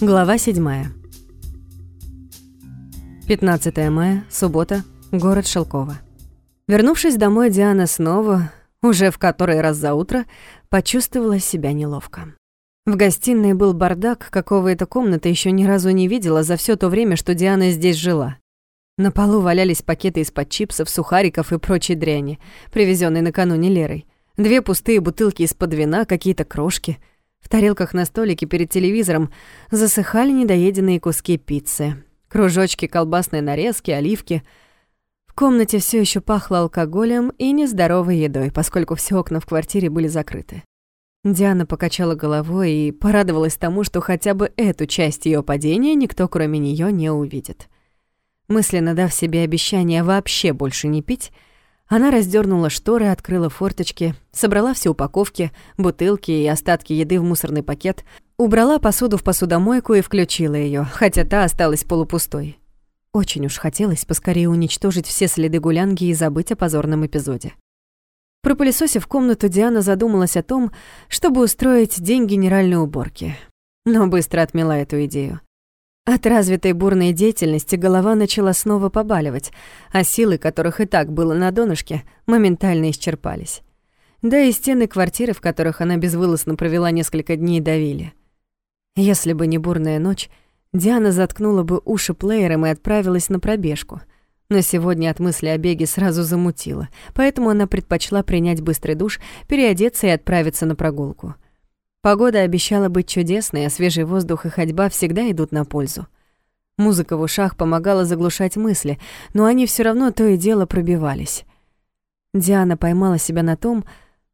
Глава 7. 15 мая, суббота, город Шелково. Вернувшись домой, Диана снова, уже в который раз за утро, почувствовала себя неловко. В гостиной был бардак, какого эта комната еще ни разу не видела за все то время, что Диана здесь жила. На полу валялись пакеты из-под чипсов, сухариков и прочей дряни, привезенной накануне Лерой. Две пустые бутылки из-под вина, какие-то крошки. В тарелках на столике перед телевизором засыхали недоеденные куски пиццы. Кружочки колбасной нарезки, оливки. В комнате все еще пахло алкоголем и нездоровой едой, поскольку все окна в квартире были закрыты. Диана покачала головой и порадовалась тому, что хотя бы эту часть ее падения никто, кроме нее, не увидит. Мысленно дав себе обещание вообще больше не пить, она раздернула шторы, открыла форточки, собрала все упаковки, бутылки и остатки еды в мусорный пакет, убрала посуду в посудомойку и включила ее, хотя та осталась полупустой. Очень уж хотелось поскорее уничтожить все следы гулянги и забыть о позорном эпизоде. Пропылесосив комнату, Диана задумалась о том, чтобы устроить день генеральной уборки. Но быстро отмела эту идею. От развитой бурной деятельности голова начала снова побаливать, а силы, которых и так было на донышке, моментально исчерпались. Да и стены квартиры, в которых она безвылазно провела несколько дней, давили. Если бы не бурная ночь, Диана заткнула бы уши плеером и отправилась на пробежку — но сегодня от мысли о беге сразу замутила, поэтому она предпочла принять быстрый душ, переодеться и отправиться на прогулку. Погода обещала быть чудесной, а свежий воздух и ходьба всегда идут на пользу. Музыка в ушах помогала заглушать мысли, но они все равно то и дело пробивались. Диана поймала себя на том,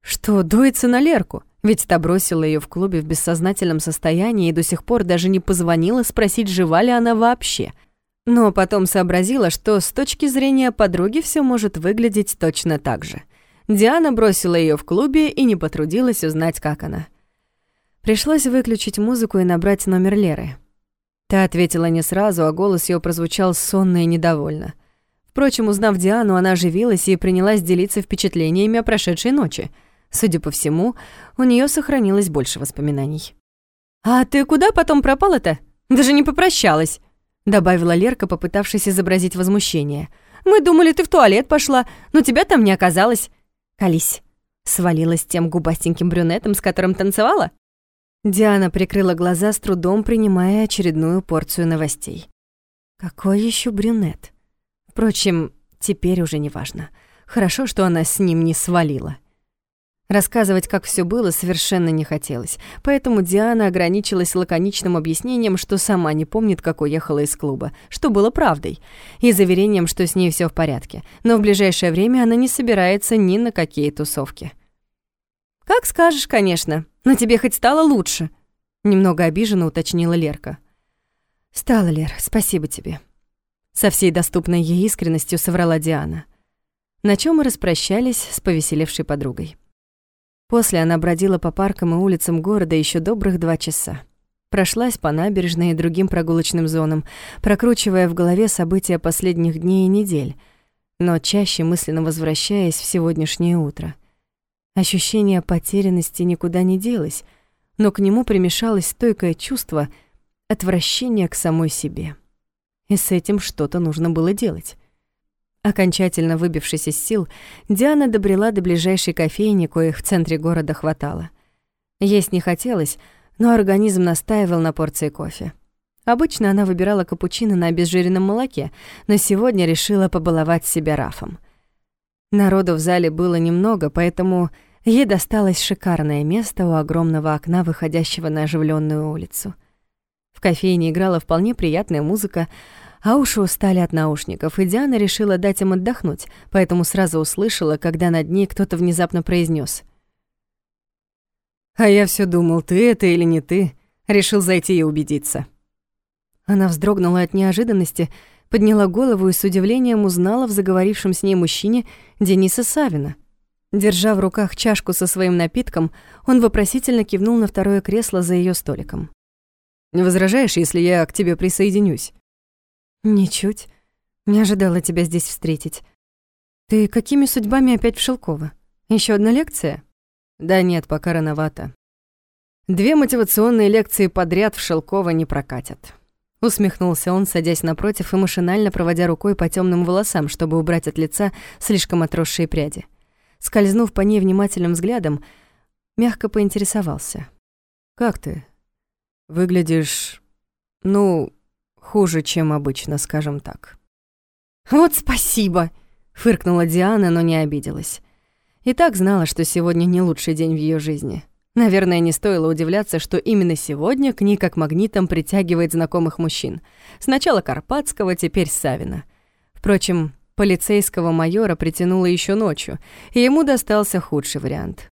что дуется на Лерку, ведь та бросила ее в клубе в бессознательном состоянии и до сих пор даже не позвонила спросить, жива ли она вообще — но потом сообразила, что с точки зрения подруги все может выглядеть точно так же. Диана бросила ее в клубе и не потрудилась узнать, как она. Пришлось выключить музыку и набрать номер Леры. Та ответила не сразу, а голос ее прозвучал сонно и недовольно. Впрочем, узнав Диану, она оживилась и принялась делиться впечатлениями о прошедшей ночи. Судя по всему, у нее сохранилось больше воспоминаний. «А ты куда потом пропала-то? Даже не попрощалась!» добавила Лерка, попытавшись изобразить возмущение. «Мы думали, ты в туалет пошла, но тебя там не оказалось». «Колись», — свалилась тем губастеньким брюнетом, с которым танцевала. Диана прикрыла глаза, с трудом принимая очередную порцию новостей. Какой еще брюнет? Впрочем, теперь уже не важно. Хорошо, что она с ним не свалила. Рассказывать, как все было, совершенно не хотелось, поэтому Диана ограничилась лаконичным объяснением, что сама не помнит, как уехала из клуба, что было правдой, и заверением, что с ней все в порядке, но в ближайшее время она не собирается ни на какие тусовки. «Как скажешь, конечно, но тебе хоть стало лучше», — немного обиженно уточнила Лерка. «Стало, Лер, спасибо тебе», — со всей доступной ей искренностью соврала Диана, на чем мы распрощались с повеселевшей подругой. После она бродила по паркам и улицам города еще добрых два часа. Прошлась по набережной и другим прогулочным зонам, прокручивая в голове события последних дней и недель, но чаще мысленно возвращаясь в сегодняшнее утро. Ощущение потерянности никуда не делось, но к нему примешалось стойкое чувство отвращения к самой себе. И с этим что-то нужно было делать. Окончательно выбившись из сил, Диана добрела до ближайшей кофейни, коих в центре города хватало. Есть не хотелось, но организм настаивал на порции кофе. Обычно она выбирала капучино на обезжиренном молоке, но сегодня решила побаловать себя рафом. Народу в зале было немного, поэтому ей досталось шикарное место у огромного окна, выходящего на оживленную улицу. В кофейне играла вполне приятная музыка, а уши устали от наушников, и Диана решила дать им отдохнуть, поэтому сразу услышала, когда над ней кто-то внезапно произнес: «А я все думал, ты это или не ты?» Решил зайти и убедиться. Она вздрогнула от неожиданности, подняла голову и с удивлением узнала в заговорившем с ней мужчине Дениса Савина. Держа в руках чашку со своим напитком, он вопросительно кивнул на второе кресло за ее столиком. «Не возражаешь, если я к тебе присоединюсь?» «Ничуть. Не ожидала тебя здесь встретить. Ты какими судьбами опять в Шелково? Еще одна лекция?» «Да нет, пока рановато. Две мотивационные лекции подряд в Шелково не прокатят. Усмехнулся он, садясь напротив и машинально проводя рукой по темным волосам, чтобы убрать от лица слишком отросшие пряди. Скользнув по ней внимательным взглядом, мягко поинтересовался. «Как ты? Выглядишь, ну, хуже, чем обычно, скажем так». «Вот спасибо!» — фыркнула Диана, но не обиделась. И так знала, что сегодня не лучший день в ее жизни. Наверное, не стоило удивляться, что именно сегодня к ней как магнитом притягивает знакомых мужчин. Сначала Карпатского, теперь Савина. Впрочем, полицейского майора притянуло еще ночью, и ему достался худший вариант.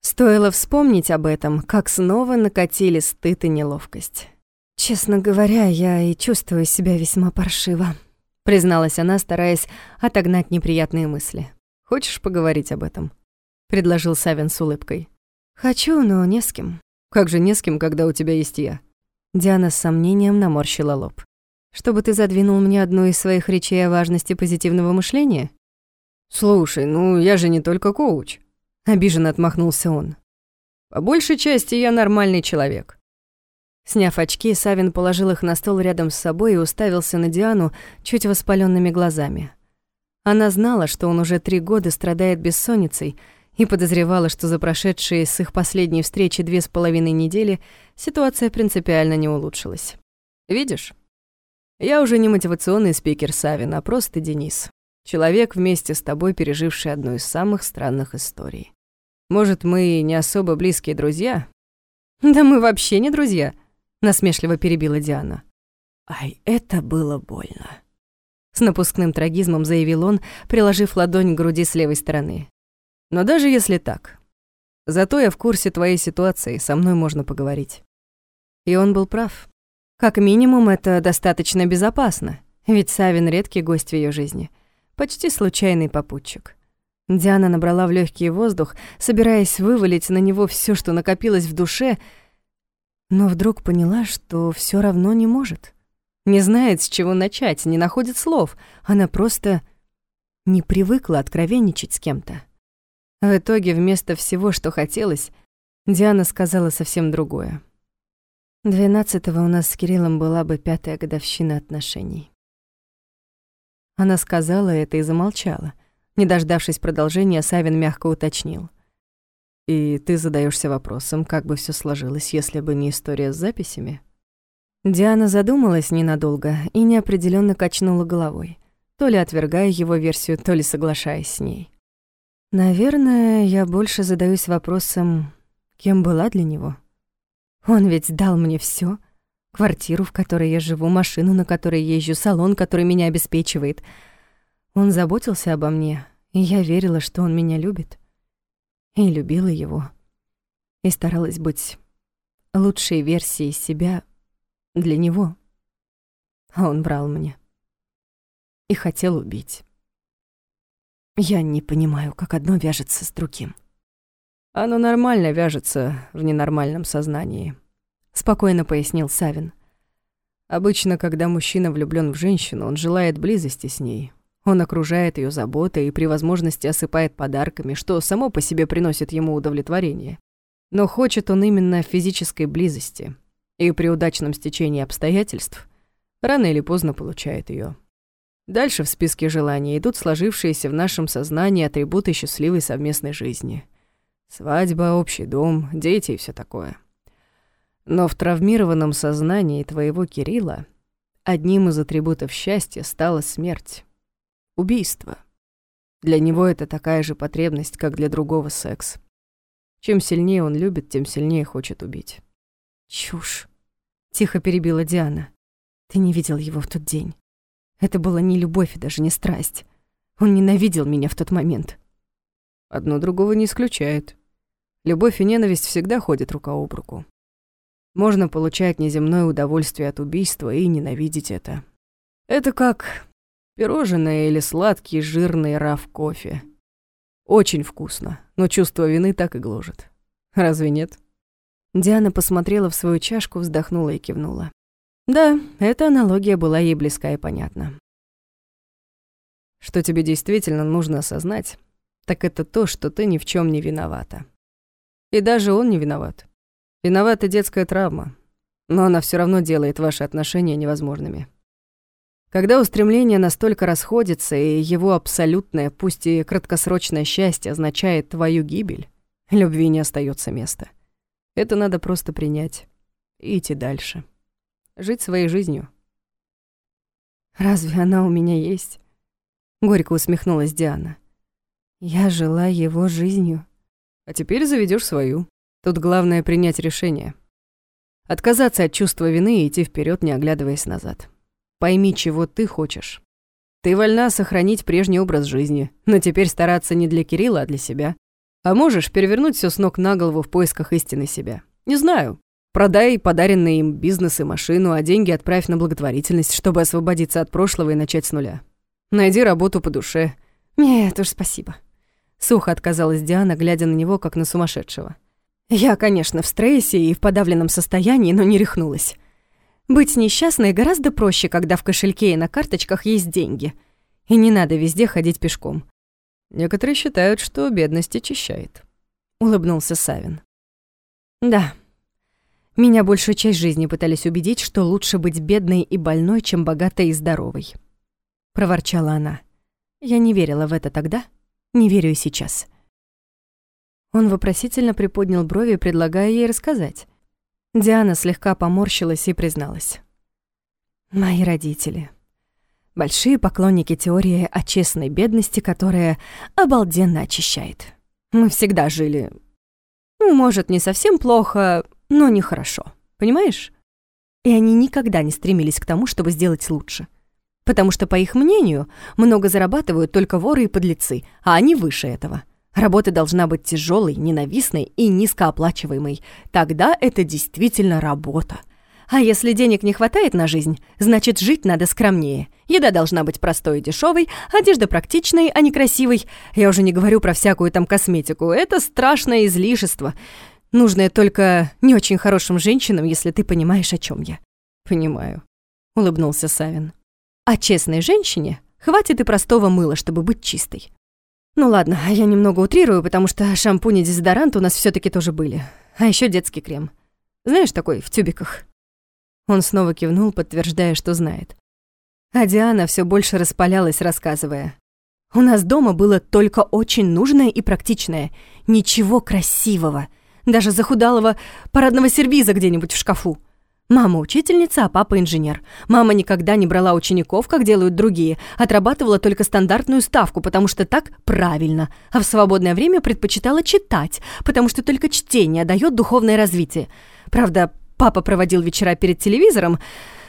Стоило вспомнить об этом, как снова накатили стыд и неловкость. «Честно говоря, я и чувствую себя весьма паршиво», призналась она, стараясь отогнать неприятные мысли. «Хочешь поговорить об этом?» — предложил Савин с улыбкой. «Хочу, но не с кем». «Как же не с кем, когда у тебя есть я?» Диана с сомнением наморщила лоб. «Чтобы ты задвинул мне одну из своих речей о важности позитивного мышления?» «Слушай, ну я же не только коуч», — обиженно отмахнулся он. «По большей части я нормальный человек». Сняв очки, Савин положил их на стол рядом с собой и уставился на Диану чуть воспаленными глазами. Она знала, что он уже три года страдает бессонницей, и подозревала, что за прошедшие с их последней встречи две с половиной недели ситуация принципиально не улучшилась. «Видишь? Я уже не мотивационный спикер Савин, а просто Денис. Человек вместе с тобой, переживший одну из самых странных историй. Может, мы не особо близкие друзья?» «Да мы вообще не друзья», — насмешливо перебила Диана. «Ай, это было больно», — с напускным трагизмом заявил он, приложив ладонь к груди с левой стороны. Но даже если так, зато я в курсе твоей ситуации, со мной можно поговорить. И он был прав. Как минимум, это достаточно безопасно, ведь Савин редкий гость в ее жизни, почти случайный попутчик. Диана набрала в легкий воздух, собираясь вывалить на него все, что накопилось в душе, но вдруг поняла, что все равно не может. Не знает, с чего начать, не находит слов. Она просто не привыкла откровенничать с кем-то. В итоге вместо всего, что хотелось, Диана сказала совсем другое. Двенадцатого у нас с Кириллом была бы пятая годовщина отношений. Она сказала это и замолчала. Не дождавшись продолжения, Савин мягко уточнил. «И ты задаешься вопросом, как бы все сложилось, если бы не история с записями?» Диана задумалась ненадолго и неопределенно качнула головой, то ли отвергая его версию, то ли соглашаясь с ней. Наверное, я больше задаюсь вопросом, кем была для него. Он ведь дал мне все: Квартиру, в которой я живу, машину, на которой езжу, салон, который меня обеспечивает. Он заботился обо мне, и я верила, что он меня любит. И любила его. И старалась быть лучшей версией себя для него. А он врал мне. И хотел убить. Я не понимаю, как одно вяжется с другим. Оно нормально вяжется в ненормальном сознании, спокойно пояснил Савин. Обычно, когда мужчина влюблён в женщину, он желает близости с ней. Он окружает её заботой и при возможности осыпает подарками, что само по себе приносит ему удовлетворение. Но хочет он именно физической близости, и при удачном стечении обстоятельств рано или поздно получает её. Дальше в списке желаний идут сложившиеся в нашем сознании атрибуты счастливой совместной жизни. Свадьба, общий дом, дети и все такое. Но в травмированном сознании твоего Кирилла одним из атрибутов счастья стала смерть. Убийство. Для него это такая же потребность, как для другого секс. Чем сильнее он любит, тем сильнее хочет убить. «Чушь», — тихо перебила Диана. «Ты не видел его в тот день. Это была не любовь и даже не страсть. Он ненавидел меня в тот момент. Одно другого не исключает. Любовь и ненависть всегда ходят рука об руку. Можно получать неземное удовольствие от убийства и ненавидеть это. Это как пирожное или сладкий жирный раф кофе. Очень вкусно, но чувство вины так и гложет. Разве нет? Диана посмотрела в свою чашку, вздохнула и кивнула. Да, эта аналогия была ей близка и понятна. Что тебе действительно нужно осознать, так это то, что ты ни в чем не виновата. И даже он не виноват. Виновата детская травма, но она все равно делает ваши отношения невозможными. Когда устремления настолько расходятся, и его абсолютное, пусть и краткосрочное счастье означает твою гибель, любви не остается места. Это надо просто принять и идти дальше. Жить своей жизнью. «Разве она у меня есть?» Горько усмехнулась Диана. «Я жила его жизнью». «А теперь заведешь свою. Тут главное принять решение. Отказаться от чувства вины и идти вперед, не оглядываясь назад. Пойми, чего ты хочешь. Ты вольна сохранить прежний образ жизни, но теперь стараться не для Кирилла, а для себя. А можешь перевернуть все с ног на голову в поисках истины себя. Не знаю. Продай подаренные им бизнес и машину, а деньги отправь на благотворительность, чтобы освободиться от прошлого и начать с нуля. Найди работу по душе. Нет уж, спасибо. Сухо отказалась Диана, глядя на него, как на сумасшедшего. Я, конечно, в стрессе и в подавленном состоянии, но не рехнулась. Быть несчастной гораздо проще, когда в кошельке и на карточках есть деньги. И не надо везде ходить пешком. Некоторые считают, что бедность очищает. Улыбнулся Савин. Да. Меня большую часть жизни пытались убедить, что лучше быть бедной и больной, чем богатой и здоровой. Проворчала она. Я не верила в это тогда, не верю и сейчас. Он вопросительно приподнял брови, предлагая ей рассказать. Диана слегка поморщилась и призналась. «Мои родители. Большие поклонники теории о честной бедности, которая обалденно очищает. Мы всегда жили... Ну, может, не совсем плохо, но нехорошо. Понимаешь? И они никогда не стремились к тому, чтобы сделать лучше. Потому что, по их мнению, много зарабатывают только воры и подлецы, а они выше этого. Работа должна быть тяжелой, ненавистной и низкооплачиваемой. Тогда это действительно работа. А если денег не хватает на жизнь, значит, жить надо скромнее. Еда должна быть простой и дешевой, одежда практичной, а не красивой. Я уже не говорю про всякую там косметику. Это страшное излишество. Нужное только не очень хорошим женщинам, если ты понимаешь, о чем я. Понимаю, улыбнулся Савин. А честной женщине хватит и простого мыла, чтобы быть чистой. Ну ладно, я немного утрирую, потому что шампунь и дезодорант у нас все таки тоже были. А еще детский крем. Знаешь, такой, в тюбиках. Он снова кивнул, подтверждая, что знает. А Диана все больше распалялась, рассказывая. «У нас дома было только очень нужное и практичное. Ничего красивого. Даже захудалого парадного сервиза где-нибудь в шкафу. Мама учительница, а папа инженер. Мама никогда не брала учеников, как делают другие, отрабатывала только стандартную ставку, потому что так правильно, а в свободное время предпочитала читать, потому что только чтение дает духовное развитие. Правда, папа проводил вечера перед телевизором,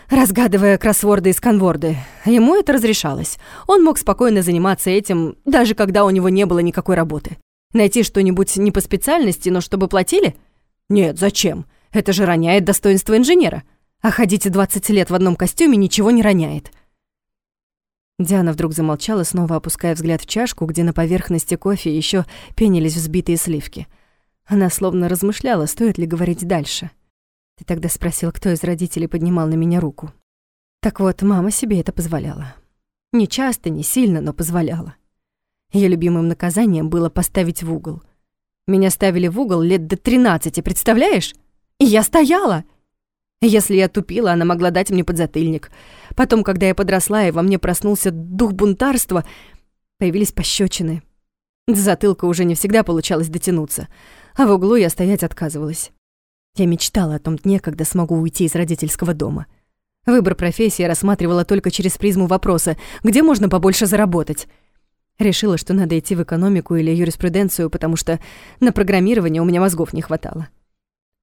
разгадывая кроссворды и сканворды. Ему это разрешалось. Он мог спокойно заниматься этим, даже когда у него не было никакой работы. Найти что-нибудь не по специальности, но чтобы платили? Нет, зачем? Это же роняет достоинство инженера. А ходить 20 лет в одном костюме ничего не роняет. Диана вдруг замолчала, снова опуская взгляд в чашку, где на поверхности кофе еще пенились взбитые сливки. Она словно размышляла, стоит ли говорить дальше. Ты тогда спросил, кто из родителей поднимал на меня руку. Так вот, мама себе это позволяла. Не часто, не сильно, но позволяла. Ее любимым наказанием было поставить в угол. Меня ставили в угол лет до 13, представляешь? И я стояла. Если я тупила, она могла дать мне подзатыльник. Потом, когда я подросла и во мне проснулся дух бунтарства, появились пощечины. До затылка уже не всегда получалось дотянуться, а в углу я стоять отказывалась. Я мечтала о том дне, когда смогу уйти из родительского дома. Выбор профессии рассматривала только через призму вопроса, где можно побольше заработать. Решила, что надо идти в экономику или юриспруденцию, потому что на программирование у меня мозгов не хватало.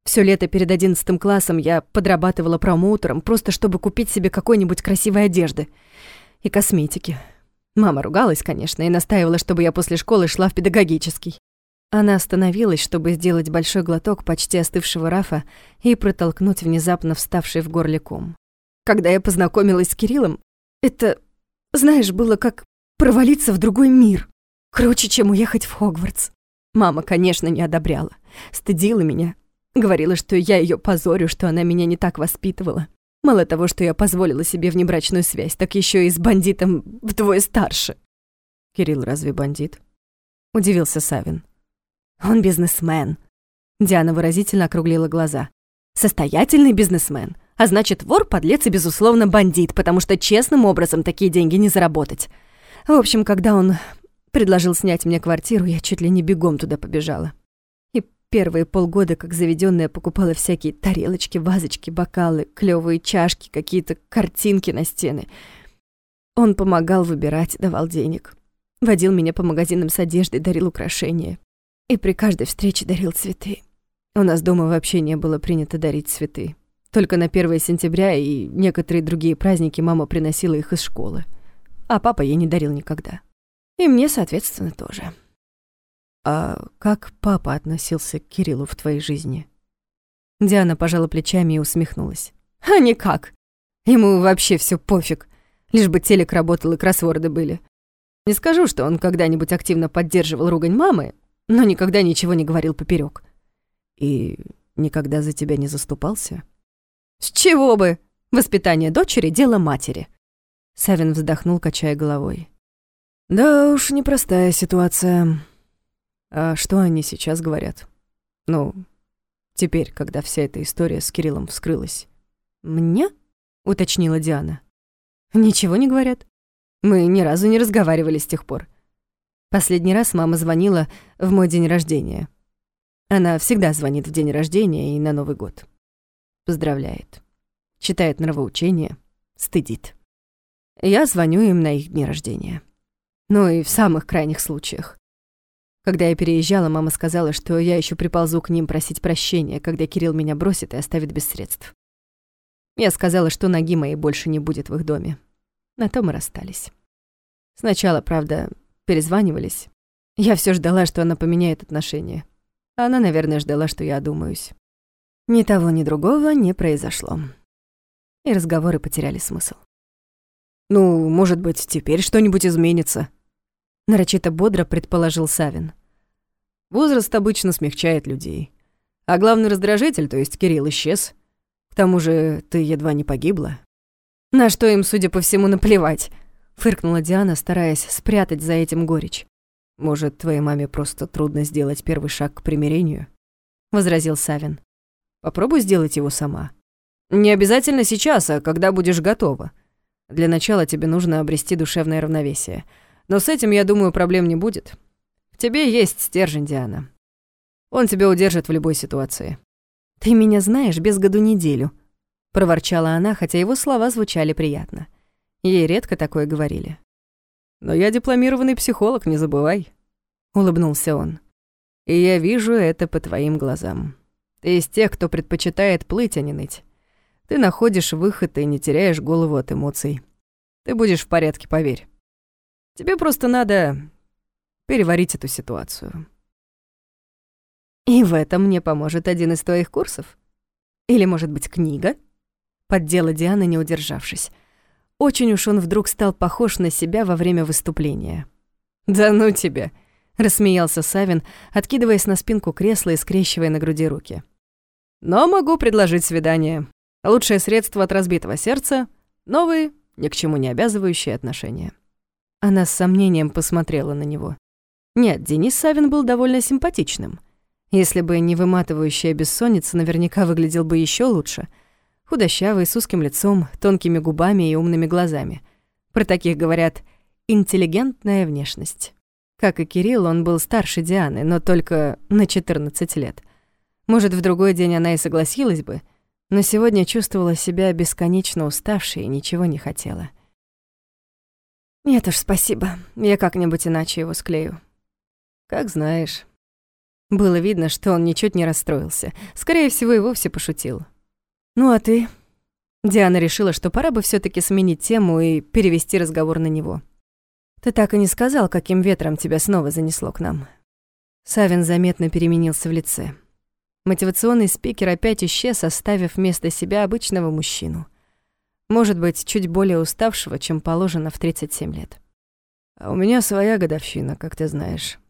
Все лето перед одиннадцатым классом я подрабатывала промоутером, просто чтобы купить себе какой-нибудь красивой одежды и косметики. Мама ругалась, конечно, и настаивала, чтобы я после школы шла в педагогический. Она остановилась, чтобы сделать большой глоток почти остывшего рафа и протолкнуть внезапно вставший в горле ком. Когда я познакомилась с Кириллом, это, знаешь, было как провалиться в другой мир. Круче, чем уехать в Хогвартс. Мама, конечно, не одобряла. Стыдила меня, Говорила, что я ее позорю, что она меня не так воспитывала. Мало того, что я позволила себе внебрачную связь, так еще и с бандитом вдвое старше. Кирилл разве бандит? Удивился Савин. Он бизнесмен. Диана выразительно округлила глаза. «Состоятельный бизнесмен. А значит, вор, подлец и, безусловно, бандит, потому что честным образом такие деньги не заработать. В общем, когда он предложил снять мне квартиру, я чуть ли не бегом туда побежала. И первые полгода, как заведенная, покупала всякие тарелочки, вазочки, бокалы, клевые чашки, какие-то картинки на стены. Он помогал выбирать, давал денег. Водил меня по магазинам с одеждой, дарил украшения. И при каждой встрече дарил цветы. У нас дома вообще не было принято дарить цветы. Только на 1 сентября и некоторые другие праздники мама приносила их из школы. А папа ей не дарил никогда. И мне, соответственно, тоже. А как папа относился к Кириллу в твоей жизни? Диана пожала плечами и усмехнулась. А никак. Ему вообще все пофиг. Лишь бы телек работал и кроссворды были. Не скажу, что он когда-нибудь активно поддерживал ругань мамы, но никогда ничего не говорил поперек. И никогда за тебя не заступался? С чего бы? Воспитание дочери — дело матери. Савин вздохнул, качая головой. Да уж, непростая ситуация. А что они сейчас говорят? Ну, теперь, когда вся эта история с Кириллом вскрылась. «Мне?» — уточнила Диана. «Ничего не говорят. Мы ни разу не разговаривали с тех пор. Последний раз мама звонила в мой день рождения. Она всегда звонит в день рождения и на Новый год. Поздравляет. Читает нравоучения, стыдит. Я звоню им на их дни рождения. Ну и в самых крайних случаях. Когда я переезжала, мама сказала, что я еще приползу к ним просить прощения, когда Кирилл меня бросит и оставит без средств. Я сказала, что ноги моей больше не будет в их доме. На то мы расстались. Сначала, правда, перезванивались. Я все ждала, что она поменяет отношения. А она, наверное, ждала, что я одумаюсь. Ни того, ни другого не произошло. И разговоры потеряли смысл. «Ну, может быть, теперь что-нибудь изменится», нарочито бодро предположил Савин. Возраст обычно смягчает людей. А главный раздражитель, то есть Кирилл, исчез. К тому же ты едва не погибла. На что им, судя по всему, наплевать, фыркнула Диана, стараясь спрятать за этим горечь. Может, твоей маме просто трудно сделать первый шаг к примирению? возразил Савин. Попробуй сделать его сама. Не обязательно сейчас, а когда будешь готова. Для начала тебе нужно обрести душевное равновесие — но с этим, я думаю, проблем не будет. В тебе есть стержень, Диана. Он тебя удержит в любой ситуации. «Ты меня знаешь без году неделю», — проворчала она, хотя его слова звучали приятно. Ей редко такое говорили. «Но я дипломированный психолог, не забывай», — улыбнулся он. «И я вижу это по твоим глазам. Ты из тех, кто предпочитает плыть, а не ныть. Ты находишь выход и не теряешь голову от эмоций. Ты будешь в порядке, поверь. Тебе просто надо переварить эту ситуацию. И в этом мне поможет один из твоих курсов? Или, может быть, книга? Поддела Диана, не удержавшись. Очень уж он вдруг стал похож на себя во время выступления. «Да ну тебя!» — рассмеялся Савин, откидываясь на спинку кресла и скрещивая на груди руки. «Но могу предложить свидание. Лучшее средство от разбитого сердца — новые, ни к чему не обязывающие отношения». Она с сомнением посмотрела на него. Нет, Денис Савин был довольно симпатичным. Если бы не выматывающая бессонница, наверняка выглядел бы еще лучше. Худощавый, с узким лицом, тонкими губами и умными глазами. Про таких говорят «интеллигентная внешность». Как и Кирилл, он был старше Дианы, но только на 14 лет. Может, в другой день она и согласилась бы, но сегодня чувствовала себя бесконечно уставшей и ничего не хотела. «Нет уж, спасибо. Я как-нибудь иначе его склею». «Как знаешь». Было видно, что он ничуть не расстроился. Скорее всего, и вовсе пошутил. «Ну а ты?» Диана решила, что пора бы все таки сменить тему и перевести разговор на него. «Ты так и не сказал, каким ветром тебя снова занесло к нам». Савин заметно переменился в лице. Мотивационный спикер опять исчез, оставив вместо себя обычного мужчину — может быть, чуть более уставшего, чем положено в 37 лет. А у меня своя годовщина, как ты знаешь.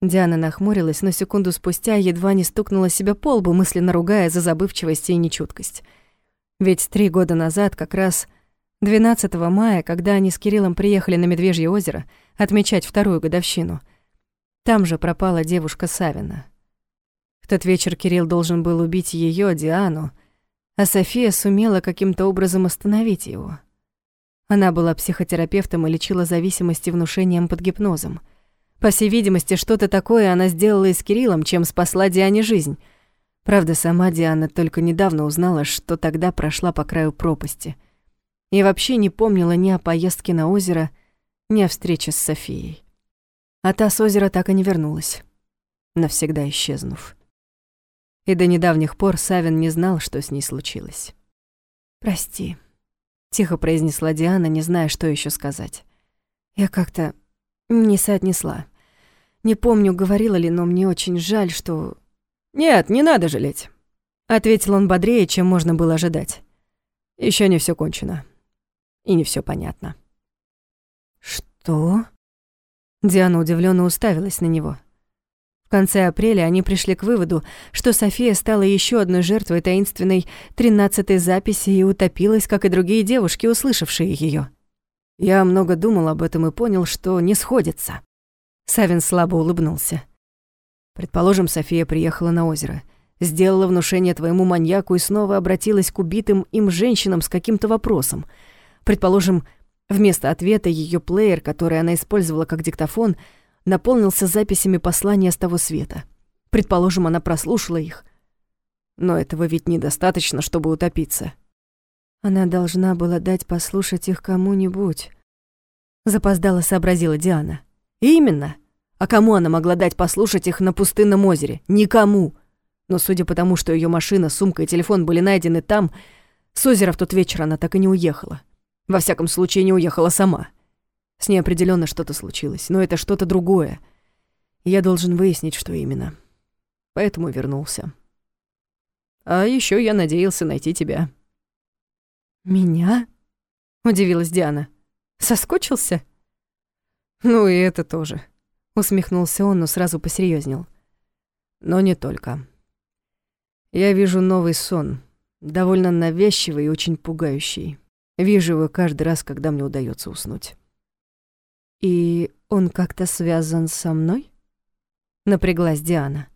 Диана нахмурилась, но секунду спустя едва не стукнула себя по лбу, мысленно ругая за забывчивость и нечуткость. Ведь три года назад, как раз 12 мая, когда они с Кириллом приехали на Медвежье озеро отмечать вторую годовщину, там же пропала девушка Савина. Тот вечер Кирилл должен был убить ее, Диану, а София сумела каким-то образом остановить его. Она была психотерапевтом и лечила зависимости внушением под гипнозом. По всей видимости, что-то такое она сделала и с Кириллом, чем спасла Диане жизнь. Правда, сама Диана только недавно узнала, что тогда прошла по краю пропасти. И вообще не помнила ни о поездке на озеро, ни о встрече с Софией. А та с озера так и не вернулась, навсегда исчезнув и до недавних пор Савин не знал, что с ней случилось. «Прости», — тихо произнесла Диана, не зная, что еще сказать. «Я как-то не соотнесла. Не помню, говорила ли, но мне очень жаль, что...» «Нет, не надо жалеть», — ответил он бодрее, чем можно было ожидать. Еще не все кончено. И не все понятно». «Что?» Диана удивленно уставилась на него. В конце апреля они пришли к выводу, что София стала еще одной жертвой таинственной тринадцатой записи и утопилась, как и другие девушки, услышавшие ее. Я много думал об этом и понял, что не сходится. Савин слабо улыбнулся. Предположим, София приехала на озеро, сделала внушение твоему маньяку и снова обратилась к убитым им женщинам с каким-то вопросом. Предположим, вместо ответа ее плеер, который она использовала как диктофон — наполнился записями послания с того света. Предположим, она прослушала их. Но этого ведь недостаточно, чтобы утопиться. Она должна была дать послушать их кому-нибудь. Запоздала сообразила Диана. Именно. А кому она могла дать послушать их на пустынном озере? Никому. Но судя по тому, что ее машина, сумка и телефон были найдены там, с озера в тот вечер она так и не уехала. Во всяком случае, не уехала сама. С ней определенно что-то случилось, но это что-то другое. я должен выяснить, что именно. Поэтому вернулся. А еще я надеялся найти тебя. Меня? Удивилась Диана. Соскучился? Ну и это тоже. Усмехнулся он, но сразу посерьезнел. Но не только. Я вижу новый сон, довольно навязчивый и очень пугающий. Вижу его каждый раз, когда мне удается уснуть. «И он как-то связан со мной?» Напряглась Диана.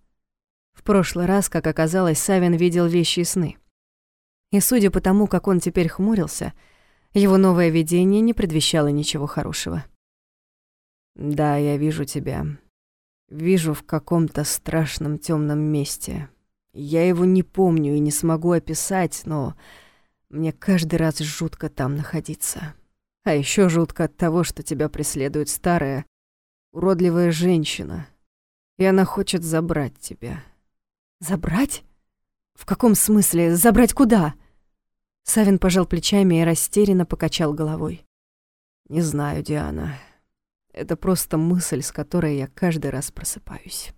В прошлый раз, как оказалось, Савин видел вещи и сны. И судя по тому, как он теперь хмурился, его новое видение не предвещало ничего хорошего. «Да, я вижу тебя. Вижу в каком-то страшном темном месте. Я его не помню и не смогу описать, но мне каждый раз жутко там находиться». А еще жутко от того, что тебя преследует старая, уродливая женщина. И она хочет забрать тебя. Забрать? В каком смысле? Забрать куда? Савин пожал плечами и растерянно покачал головой. Не знаю, Диана. Это просто мысль, с которой я каждый раз просыпаюсь.